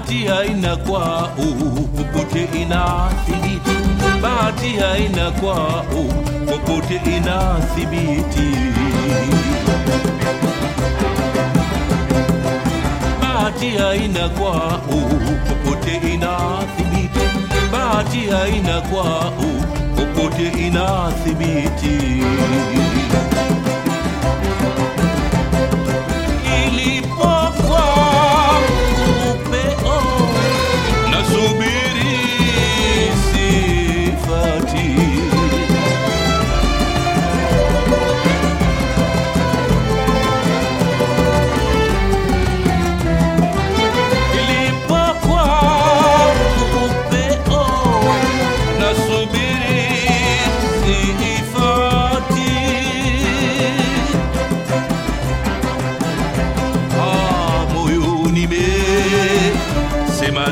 bahati haina kwao popote inathibiti. Bahati haina kwao popote inathibiti. Bahati haina kwao popote inathibiti. Bahati haina kwao popote inathibiti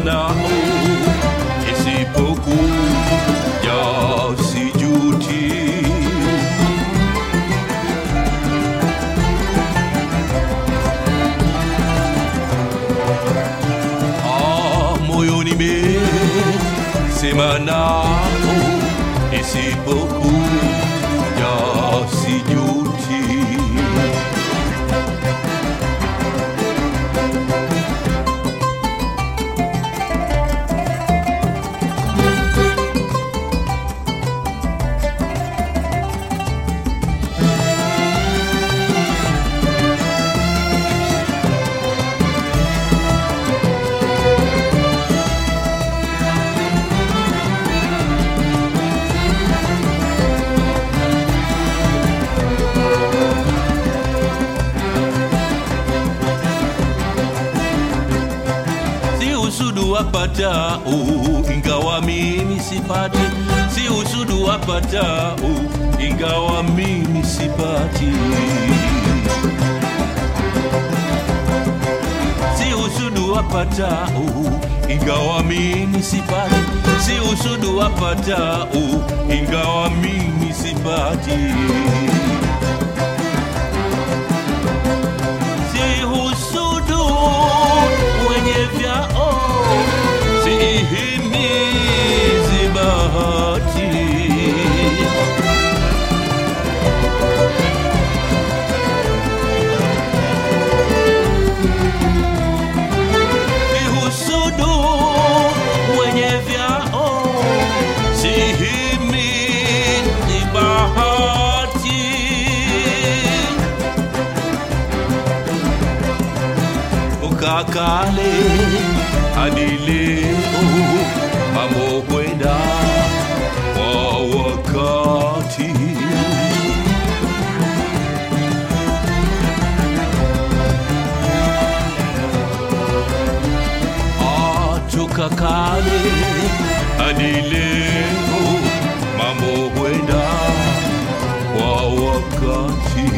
nao isipokuja sijuti Ah, moyoni nimesema nao isipokuja usudu wapatao uh, ingawa mimi sipati. Si usudu wapatao uh, ingawa mimi sipati. Si usudu wapatao uh, ingawa mimi sipati. Si usudu wapatao ingawa mimi sipati akale alileo amokwenda kwa wakati. Atoka kale alileo mambo kwenda kwa wakati.